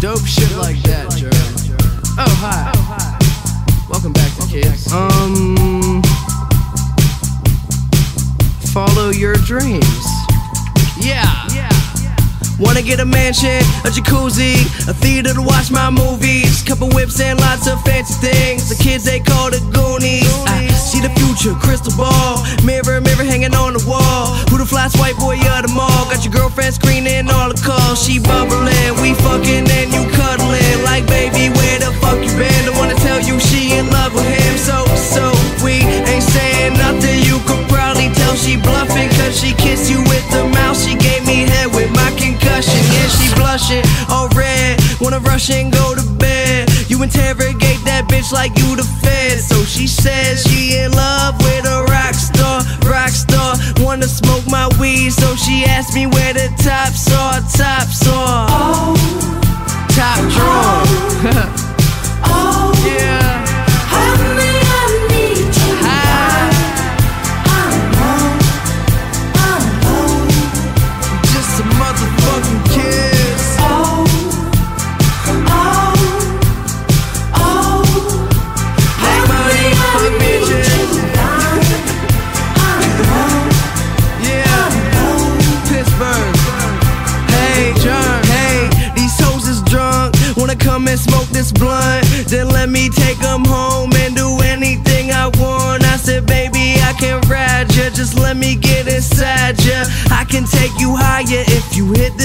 Dope shit like that, Jerm. Oh, hi. Welcome back to kids. Um. Follow your dreams. Yeah. Yeah. Wanna get a mansion, a jacuzzi, a theater to watch my movies, couple whips and lots of fancy things. The kids they call the Goonies. I see the future, crystal ball, mirror, mirror hanging on the wall. Who the flyest white boy of the mall? Got your girlfriend screening all the calls. She bubbling, we fucking she all red. Wanna rush and go to bed. You interrogate that bitch like you the fed. So she says she in love with a rock star, rock star. Wanna smoke my weed, so she asked me where the tops are, tops are. Top come and smoke this blunt? Then let me take them home and do anything I want. I said, baby, I can ride ya. Just let me get inside ya. I can take you higher if you hit this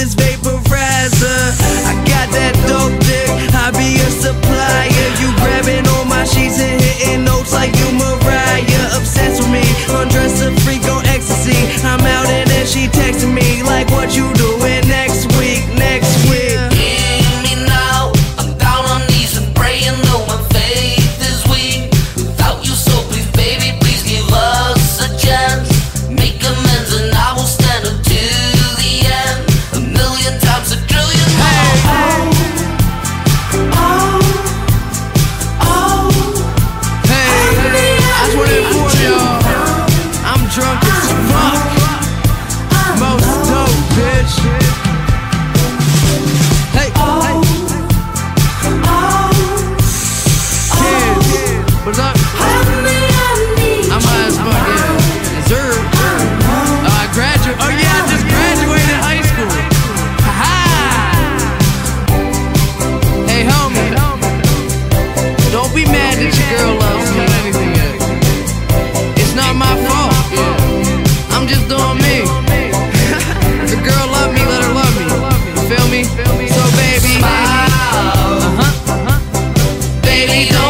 baby, don't.